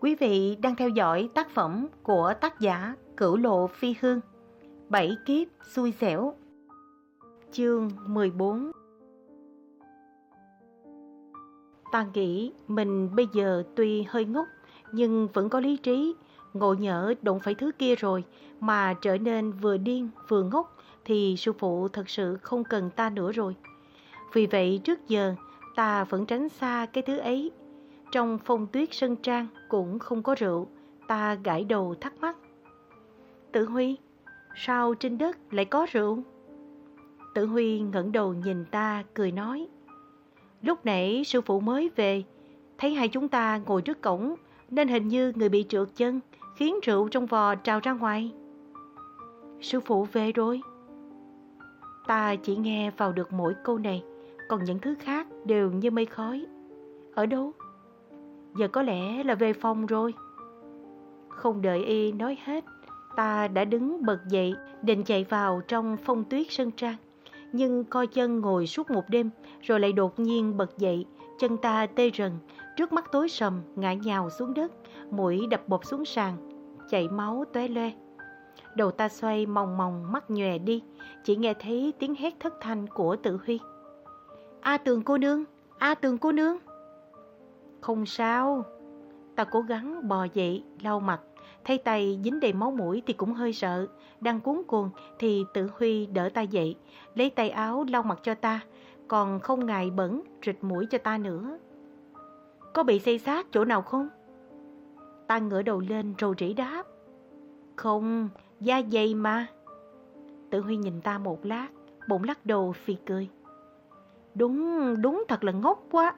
Quý vị đang theo dõi tác phẩm của tác giả Cửu Lộ Phi Hương, Bảy kiếp xui xẻo, Chương 14 Ta nghĩ mình bây giờ tuy hơi ngốc, nhưng vẫn có lý trí. Ngộ nhỡ đụng phải thứ kia rồi mà trở nên vừa điên vừa ngốc thì sư phụ thật sự không cần ta nữa rồi. Vì vậy trước giờ ta vẫn tránh xa cái thứ ấy trong phong tuyết sân trang cũng không có rượu, ta gãi đầu thắc mắc. Tử Huy, sao trên đất lại có rượu? Tử Huy ngẩng đầu nhìn ta cười nói. Lúc nãy sư phụ mới về, thấy hai chúng ta ngồi trước cổng nên hình như người bị trượt chân khiến rượu trong vò trào ra ngoài. Sư phụ về rồi. Ta chỉ nghe vào được mỗi câu này, còn những thứ khác đều như mây khói. Ở đâu? Giờ có lẽ là về phòng rồi. Không đợi y nói hết, ta đã đứng bật dậy, định chạy vào trong phong tuyết sân trang. Nhưng coi chân ngồi suốt một đêm, rồi lại đột nhiên bật dậy, chân ta tê rần, trước mắt tối sầm, ngã nhào xuống đất, mũi đập bột xuống sàn, chảy máu tóe loe. Đầu ta xoay mòng mòng mắt nhòe đi, chỉ nghe thấy tiếng hét thất thanh của tự huy. A tường cô nương, A tường cô nương. Không sao. Ta cố gắng bò dậy, lau mặt. Thấy tay dính đầy máu mũi thì cũng hơi sợ. Đang cuốn cuồng thì tự Huy đỡ ta dậy, lấy tay áo lau mặt cho ta. Còn không ngại bẩn, rịt mũi cho ta nữa. Có bị xây sát chỗ nào không? Ta ngửa đầu lên rầu rĩ đáp. Không, da dày mà. Tự Huy nhìn ta một lát, bụng lắc đầu phì cười. Đúng, đúng thật là ngốc quá.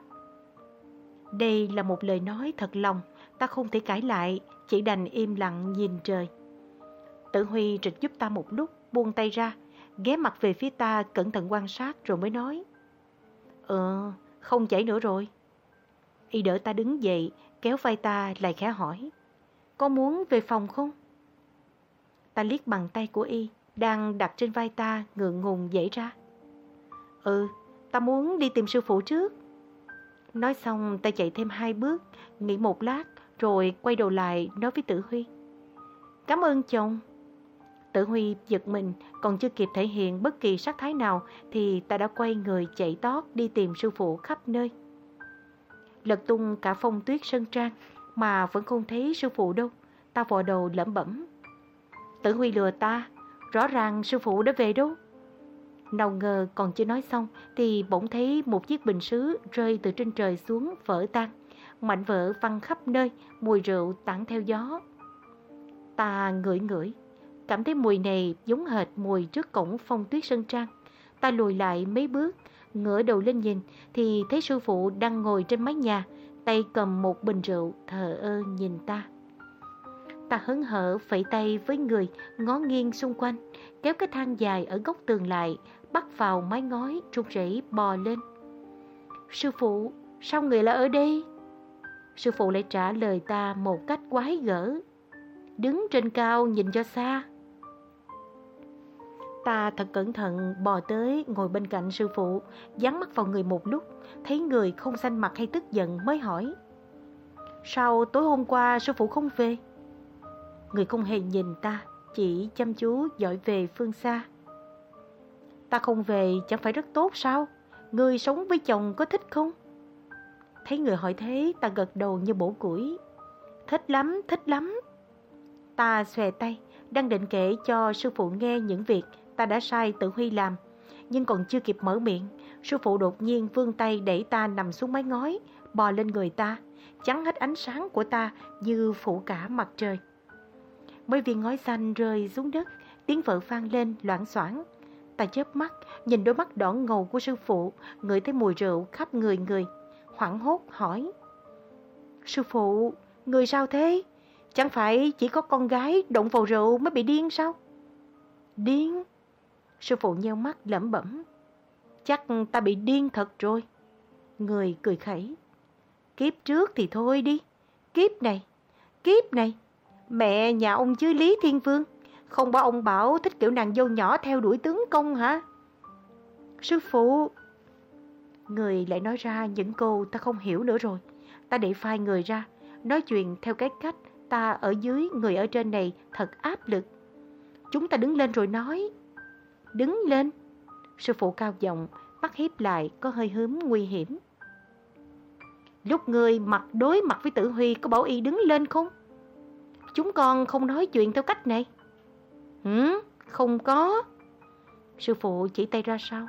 Đây là một lời nói thật lòng, ta không thể cãi lại, chỉ đành im lặng nhìn trời. Tử Huy trịch giúp ta một lúc, buông tay ra, ghé mặt về phía ta cẩn thận quan sát rồi mới nói. Ờ, không chảy nữa rồi. Y đỡ ta đứng dậy, kéo vai ta lại khẽ hỏi. Có muốn về phòng không? Ta liếc bằng tay của Y, đang đặt trên vai ta ngượng ngùng dậy ra. Ừ, ta muốn đi tìm sư phụ trước. Nói xong ta chạy thêm hai bước, nghỉ một lát, rồi quay đầu lại nói với Tử Huy. Cảm ơn chồng. Tử Huy giật mình, còn chưa kịp thể hiện bất kỳ sắc thái nào thì ta đã quay người chạy tót đi tìm sư phụ khắp nơi. Lật tung cả phong tuyết sân trang mà vẫn không thấy sư phụ đâu. Ta vò đầu lẩm bẩm. Tử Huy lừa ta, rõ ràng sư phụ đã về đâu. Nào ngờ còn chưa nói xong thì bỗng thấy một chiếc bình sứ rơi từ trên trời xuống vỡ tan. Mảnh vỡ văng khắp nơi, mùi rượu tản theo gió. Ta ngửi ngửi, cảm thấy mùi này giống hệt mùi trước cổng phong tuyết sân trang. Ta lùi lại mấy bước, ngửa đầu lên nhìn thì thấy sư phụ đang ngồi trên mái nhà, tay cầm một bình rượu thờ ơ nhìn ta. Ta hớn hở phẩy tay với người ngó nghiêng xung quanh, kéo cái thang dài ở góc tường lại, bắt vào mái ngói, run rẩy bò lên. Sư phụ, sao người lại ở đây? Sư phụ lại trả lời ta một cách quái gở. Đứng trên cao nhìn cho xa. Ta thật cẩn thận bò tới ngồi bên cạnh sư phụ, dán mắt vào người một lúc, thấy người không xanh mặt hay tức giận mới hỏi. Sao tối hôm qua sư phụ không về? Người không hề nhìn ta, chỉ chăm chú dõi về phương xa. Ta không về chẳng phải rất tốt sao? Người sống với chồng có thích không? Thấy người hỏi thế ta gật đầu như bổ củi. Thích lắm, thích lắm. Ta xòe tay, đang định kể cho sư phụ nghe những việc ta đã sai tự Huy làm. Nhưng còn chưa kịp mở miệng, sư phụ đột nhiên vươn tay đẩy ta nằm xuống mái ngói, bò lên người ta, chắn hết ánh sáng của ta như phủ cả mặt trời. Mấy viên ngói xanh rơi xuống đất, tiếng vợ vang lên loạn xoảng. Ta chớp mắt, nhìn đôi mắt đỏ ngầu của sư phụ, ngửi thấy mùi rượu khắp người người. Hoảng hốt hỏi. Sư phụ, người sao thế? Chẳng phải chỉ có con gái động vào rượu mới bị điên sao? Điên? Sư phụ nheo mắt lẩm bẩm. Chắc ta bị điên thật rồi. Người cười khẩy. Kiếp trước thì thôi đi. Kiếp này, kiếp này. Mẹ nhà ông chứ Lý Thiên Vương không bảo ông Bảo thích kiểu nàng dâu nhỏ theo đuổi tướng công hả? Sư phụ! Người lại nói ra những câu ta không hiểu nữa rồi. Ta để phai người ra, nói chuyện theo cái cách ta ở dưới, người ở trên này thật áp lực. Chúng ta đứng lên rồi nói. Đứng lên. Sư phụ cao giọng, mắt hiếp lại có hơi hướng nguy hiểm. Lúc người mặt đối mặt với tử huy có bảo y đứng lên không? Chúng con không nói chuyện theo cách này. Ừ, Không có. Sư phụ chỉ tay ra sau.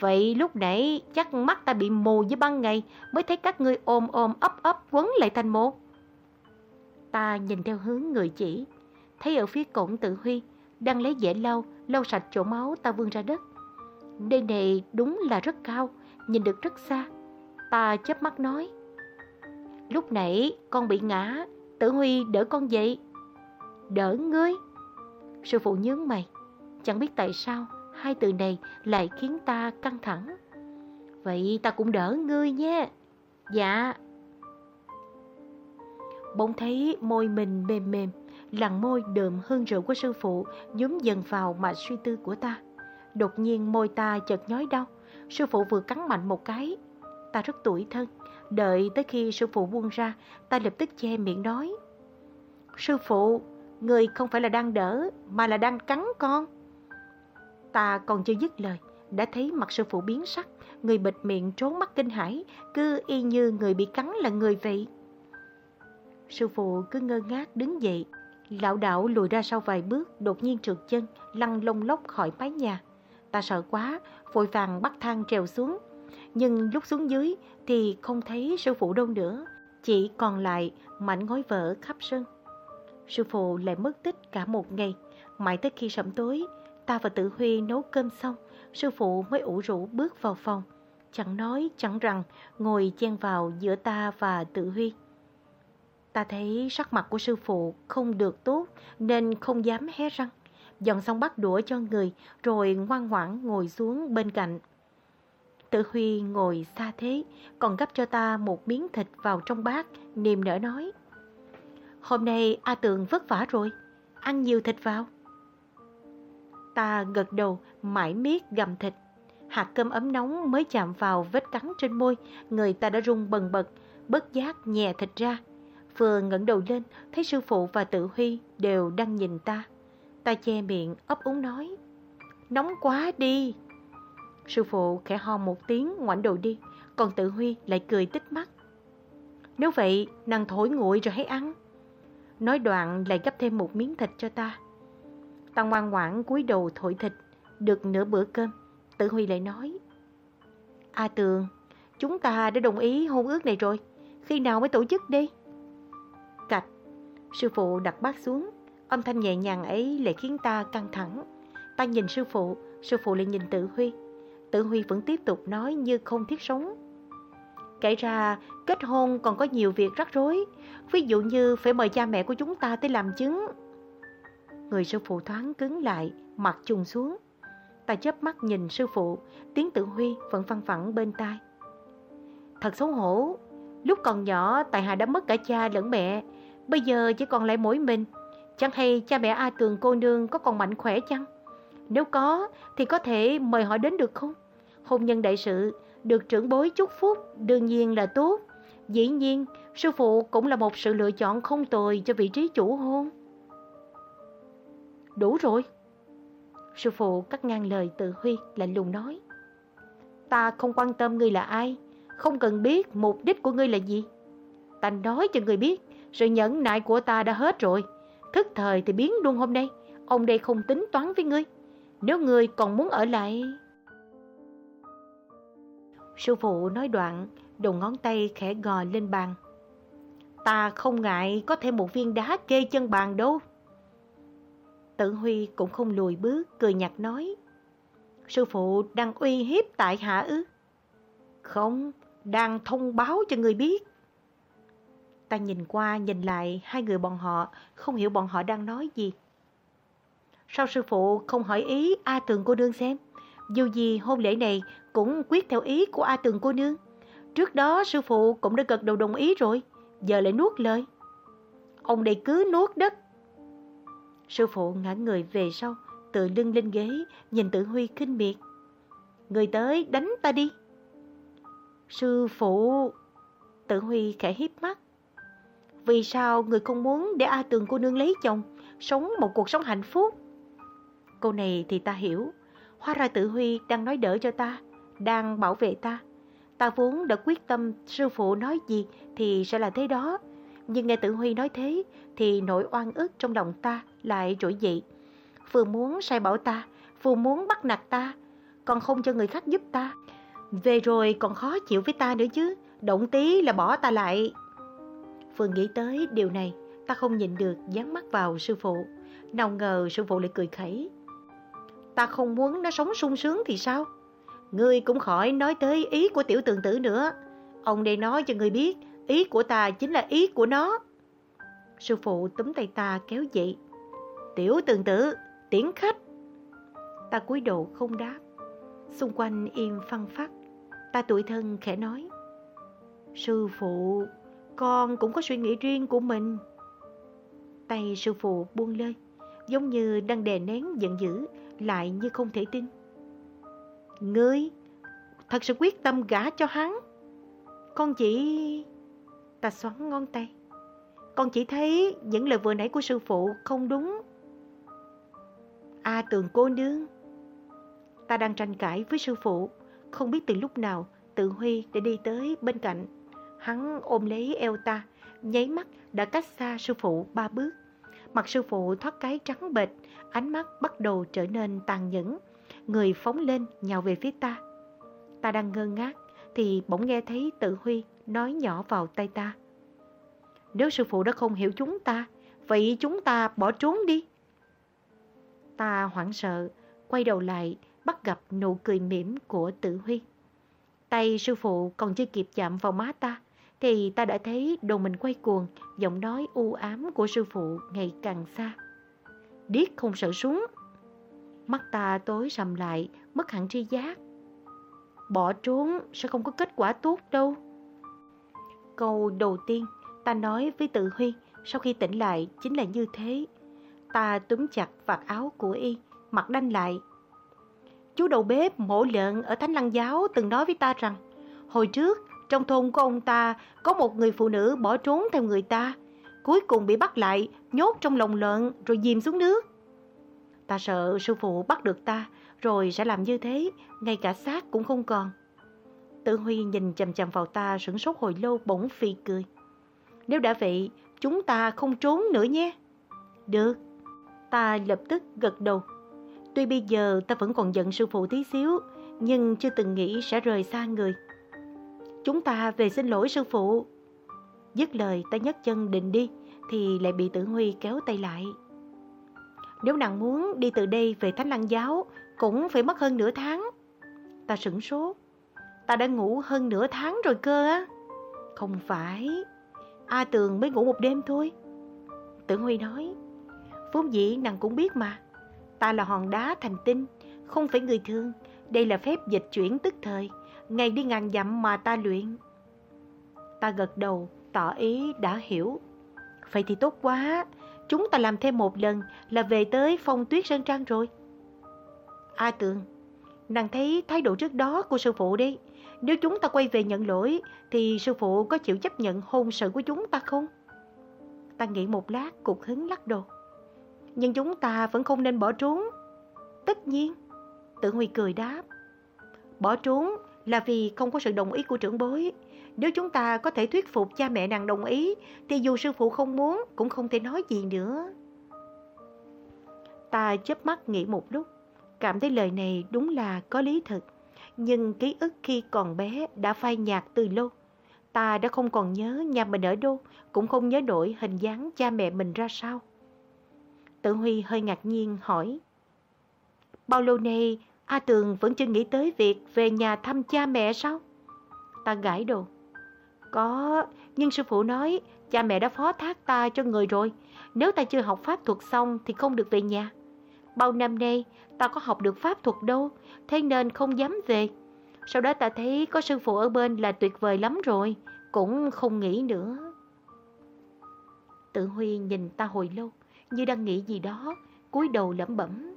Vậy lúc nãy chắc mắt ta bị mù với ban ngày mới thấy các ngươi ôm ôm ấp ấp quấn lại thành một. Ta nhìn theo hướng người chỉ, thấy ở phía cổng tự huy đang lấy dẻ lau, lau sạch chỗ máu ta vương ra đất. Đây này đúng là rất cao, nhìn được rất xa. Ta chớp mắt nói. Lúc nãy con bị ngã, tự huy đỡ con dậy. Đỡ ngươi? Sư phụ nhướng mày, chẳng biết tại sao hai từ này lại khiến ta căng thẳng. Vậy ta cũng đỡ ngươi nhé. Dạ. Bỗng thấy môi mình mềm mềm, làn môi đượm hương rượu của sư phụ nhúm dần vào mà suy tư của ta. Đột nhiên môi ta chợt nhói đau, sư phụ vừa cắn mạnh một cái. Ta rất tủi thân, đợi tới khi sư phụ buông ra, ta lập tức che miệng nói. Sư phụ, người không phải là đang đỡ, mà là đang cắn con. Ta còn chưa dứt lời, đã thấy mặt sư phụ biến sắc, người bịt miệng trốn mắt kinh hãi, cứ y như người bị cắn là người vậy. Sư phụ cứ ngơ ngác đứng dậy, lão đảo lùi ra sau vài bước, đột nhiên trượt chân, lăn lông lốc khỏi mái nhà. Ta sợ quá, vội vàng bắt thang trèo xuống. Nhưng lúc xuống dưới thì không thấy sư phụ đâu nữa, chỉ còn lại mảnh ngói vỡ khắp sân. Sư phụ lại mất tích cả một ngày, mãi tới khi sẩm tối, ta và Tự Huy nấu cơm xong, sư phụ mới ủ rũ bước vào phòng. Chẳng nói chẳng rằng, ngồi chen vào giữa ta và Tự Huy. Ta thấy sắc mặt của sư phụ không được tốt nên không dám hé răng. Dọn xong bắt đũa cho người rồi ngoan ngoãn ngồi xuống bên cạnh. Tự Huy ngồi xa thế, còn gấp cho ta một miếng thịt vào trong bát, niềm nở nói. Hôm nay A Tường vất vả rồi, ăn nhiều thịt vào. Ta gật đầu, mãi miết gầm thịt. Hạt cơm ấm nóng mới chạm vào vết cắn trên môi, người ta đã rung bần bật, bất giác nhẹ thịt ra. Vừa ngẩng đầu lên, thấy sư phụ và tự huy đều đang nhìn ta. Ta che miệng, ấp úng nói. Nóng quá đi. Sư phụ khẽ ho một tiếng ngoảnh đầu đi, còn tự huy lại cười tích mắt. Nếu vậy, nàng thổi nguội rồi hãy ăn. Nói đoạn lại gấp thêm một miếng thịt cho ta. Ta ngoan ngoãn cúi đầu thổi thịt, được nửa bữa cơm. Tử Huy lại nói. A Tường, chúng ta đã đồng ý hôn ước này rồi, khi nào mới tổ chức đi? Cạch, sư phụ đặt bát xuống, âm thanh nhẹ nhàng ấy lại khiến ta căng thẳng. Ta nhìn sư phụ, sư phụ lại nhìn Tử Huy. Tử Huy vẫn tiếp tục nói như không thiết sống. Kể ra, kết hôn còn có nhiều việc rắc rối, ví dụ như phải mời cha mẹ của chúng ta tới làm chứng. Người sư phụ thoáng cứng lại, mặt trùng xuống. Ta chớp mắt nhìn sư phụ, tiếng tự huy vẫn văng vẳng bên tai. Thật xấu hổ, lúc còn nhỏ tại Hà đã mất cả cha lẫn mẹ, bây giờ chỉ còn lại mỗi mình. Chẳng hay cha mẹ A Tường cô nương có còn mạnh khỏe chăng? Nếu có thì có thể mời họ đến được không? Hôn nhân đại sự, được trưởng bối chúc phúc đương nhiên là tốt. Dĩ nhiên, sư phụ cũng là một sự lựa chọn không tồi cho vị trí chủ hôn. Đủ rồi. Sư phụ cắt ngang lời tự huy lạnh lùng nói. Ta không quan tâm ngươi là ai, không cần biết mục đích của ngươi là gì. Ta nói cho ngươi biết, sự nhẫn nại của ta đã hết rồi. Thức thời thì biến luôn hôm nay, ông đây không tính toán với ngươi. Nếu ngươi còn muốn ở lại... Sư phụ nói đoạn, đầu ngón tay khẽ gò lên bàn. Ta không ngại có thêm một viên đá kê chân bàn đâu. Tự Huy cũng không lùi bước, cười nhạt nói. Sư phụ đang uy hiếp tại hạ ư? Không, đang thông báo cho người biết. Ta nhìn qua nhìn lại hai người bọn họ, không hiểu bọn họ đang nói gì. Sao sư phụ không hỏi ý A Tường cô nương xem? Dù gì hôn lễ này cũng quyết theo ý của A Tường cô nương. Trước đó sư phụ cũng đã gật đầu đồng ý rồi, giờ lại nuốt lời. Ông đây cứ nuốt đất, Sư phụ ngã người về sau, tự lưng lên ghế, nhìn tự Huy khinh miệt. Người tới đánh ta đi. Sư phụ... Tự Huy khẽ hiếp mắt. Vì sao người không muốn để A Tường cô nương lấy chồng, sống một cuộc sống hạnh phúc? Câu này thì ta hiểu. Hóa ra tự Huy đang nói đỡ cho ta, đang bảo vệ ta. Ta vốn đã quyết tâm sư phụ nói gì thì sẽ là thế đó. Nhưng nghe tự Huy nói thế thì nỗi oan ức trong lòng ta lại trỗi dậy. Vừa muốn sai bảo ta, vừa muốn bắt nạt ta, còn không cho người khác giúp ta. Về rồi còn khó chịu với ta nữa chứ, động tí là bỏ ta lại. Vừa nghĩ tới điều này, ta không nhìn được dán mắt vào sư phụ. Nào ngờ sư phụ lại cười khẩy. Ta không muốn nó sống sung sướng thì sao? Ngươi cũng khỏi nói tới ý của tiểu tường tử nữa. Ông đây nói cho ngươi biết, ý của ta chính là ý của nó. Sư phụ túm tay ta kéo dậy. Tiểu tường tử, tiễn khách. Ta cúi đầu không đáp. Xung quanh im phăng phát. Ta tuổi thân khẽ nói. Sư phụ, con cũng có suy nghĩ riêng của mình. Tay sư phụ buông lơi, giống như đang đè nén giận dữ, lại như không thể tin. Ngươi, thật sự quyết tâm gả cho hắn. Con chỉ... Ta xoắn ngón tay. Con chỉ thấy những lời vừa nãy của sư phụ không đúng. A tường cô nương. Ta đang tranh cãi với sư phụ, không biết từ lúc nào tự Huy đã đi tới bên cạnh. Hắn ôm lấy eo ta, nháy mắt đã cách xa sư phụ ba bước. Mặt sư phụ thoát cái trắng bệch, ánh mắt bắt đầu trở nên tàn nhẫn. Người phóng lên nhào về phía ta. Ta đang ngơ ngác thì bỗng nghe thấy tự Huy nói nhỏ vào tay ta. Nếu sư phụ đã không hiểu chúng ta, vậy chúng ta bỏ trốn đi. Ta hoảng sợ, quay đầu lại, bắt gặp nụ cười mỉm của tự Huy. Tay sư phụ còn chưa kịp chạm vào má ta, thì ta đã thấy đồ mình quay cuồng, giọng nói u ám của sư phụ ngày càng xa. Điếc không sợ súng. Mắt ta tối sầm lại, mất hẳn tri giác. Bỏ trốn sẽ không có kết quả tốt đâu. Câu đầu tiên ta nói với tự Huy sau khi tỉnh lại chính là như thế. Ta túm chặt vạt áo của y, mặt đanh lại. Chú đầu bếp mổ lợn ở Thánh Lăng Giáo từng nói với ta rằng hồi trước trong thôn của ông ta có một người phụ nữ bỏ trốn theo người ta, cuối cùng bị bắt lại, nhốt trong lồng lợn rồi dìm xuống nước. Ta sợ sư phụ bắt được ta, rồi sẽ làm như thế, ngay cả xác cũng không còn. Tự Huy nhìn chầm chầm vào ta sửng sốt hồi lâu bỗng phi cười. Nếu đã vậy, chúng ta không trốn nữa nhé. Được. Ta lập tức gật đầu. Tuy bây giờ ta vẫn còn giận sư phụ tí xíu, nhưng chưa từng nghĩ sẽ rời xa người. Chúng ta về xin lỗi sư phụ. Dứt lời ta nhấc chân định đi, thì lại bị tử Huy kéo tay lại. Nếu nàng muốn đi từ đây về Thánh Lăng Giáo, cũng phải mất hơn nửa tháng. Ta sửng sốt. Ta đã ngủ hơn nửa tháng rồi cơ á. Không phải. A Tường mới ngủ một đêm thôi. Tử Huy nói. Vốn dĩ nàng cũng biết mà. Ta là hòn đá thành tinh, không phải người thường. Đây là phép dịch chuyển tức thời ngày đi ngàn dặm mà ta luyện. Ta gật đầu, tỏ ý đã hiểu. Vậy thì tốt quá, chúng ta làm thêm một lần là về tới phong tuyết sơn trang rồi. A Tường, nàng thấy thái độ trước đó của sư phụ đi. Nếu chúng ta quay về nhận lỗi, thì sư phụ có chịu chấp nhận hôn sự của chúng ta không? Ta nghĩ một lát, cục hứng lắc đầu. Nhưng chúng ta vẫn không nên bỏ trốn. Tất nhiên, tự Huy cười đáp. Bỏ trốn là vì không có sự đồng ý của trưởng bối. Nếu chúng ta có thể thuyết phục cha mẹ nàng đồng ý, thì dù sư phụ không muốn, cũng không thể nói gì nữa. Ta chớp mắt nghĩ một lúc, cảm thấy lời này đúng là có lý thật. Nhưng ký ức khi còn bé đã phai nhạt từ lâu. Ta đã không còn nhớ nhà mình ở đâu, cũng không nhớ nổi hình dáng cha mẹ mình ra sao. Tự Huy hơi ngạc nhiên hỏi. Bao lâu nay A Tường vẫn chưa nghĩ tới việc về nhà thăm cha mẹ sao? Ta gãi đầu. Có, nhưng sư phụ nói cha mẹ đã phó thác ta cho người rồi. Nếu ta chưa học pháp thuật xong thì không được về nhà. Bao năm nay ta có học được pháp thuật đâu, thế nên không dám về. Sau đó ta thấy có sư phụ ở bên là tuyệt vời lắm rồi, cũng không nghĩ nữa. Tự Huy nhìn ta hồi lâu, như đang nghĩ gì đó, cúi đầu lẩm bẩm.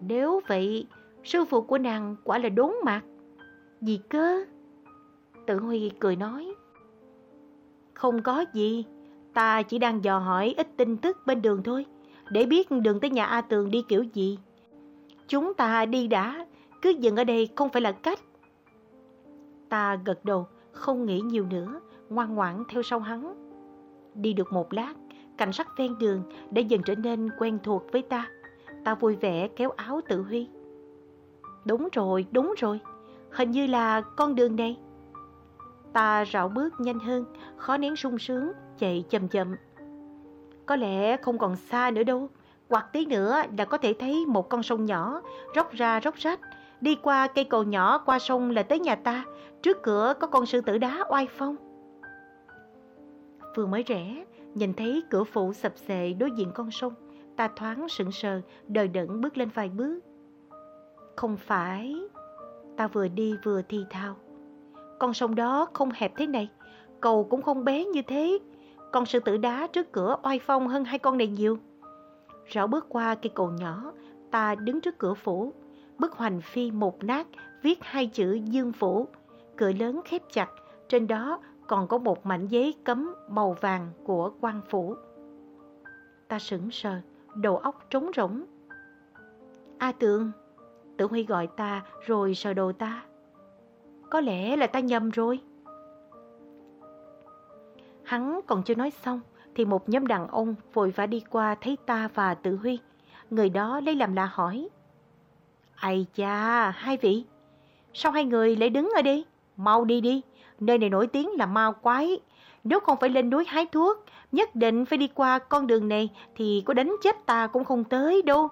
Nếu vậy, sư phụ của nàng quả là đốn mặt. Gì cơ? Tự Huy cười nói. Không có gì, Ta chỉ đang dò hỏi ít tin tức bên đường thôi, để biết đường tới nhà A Tường đi kiểu gì. Chúng ta đi đã, cứ dừng ở đây không phải là cách. Ta gật đầu, không nghĩ nhiều nữa, ngoan ngoãn theo sau hắn. Đi được một lát, cảnh sắc ven đường đã dần trở nên quen thuộc với ta. Ta vui vẻ kéo áo tự huy. Đúng rồi, đúng rồi, hình như là con đường này. Ta rảo bước nhanh hơn, khó nén sung sướng, chạy chậm chậm. Có lẽ không còn xa nữa đâu, hoặc tí nữa là có thể thấy một con sông nhỏ, róc ra róc rách. Đi qua cây cầu nhỏ qua sông là tới nhà ta, trước cửa có con sư tử đá oai phong. Vừa mới rẽ, nhìn thấy cửa phụ sập xệ đối diện con sông, ta thoáng sững sờ, đời đẫn bước lên vài bước. Không phải, ta vừa đi vừa thì thào. Con sông đó không hẹp thế này, cầu cũng không bé như thế. Con sư tử đá trước cửa oai phong hơn hai con này nhiều. Rõ bước qua cây cầu nhỏ, ta đứng trước cửa phủ. Bức hoành phi một nát, viết hai chữ Dương Phủ. Cửa lớn khép chặt, trên đó còn có một mảnh giấy cấm màu vàng của quan phủ. Ta sững sờ, đầu óc trống rỗng. A Tường, Tử Huy gọi ta rồi sờ đầu ta. Có lẽ là ta nhầm rồi. Hắn còn chưa nói xong thì một nhóm đàn ông vội vã đi qua thấy ta và Tử Huy. Người đó lấy làm lạ hỏi. Ây cha, hai vị, sao hai người lại đứng ở đây? Mau đi đi, nơi này nổi tiếng là ma quái. Nếu không phải lên núi hái thuốc, nhất định phải đi qua con đường này thì có đánh chết ta cũng không tới đâu.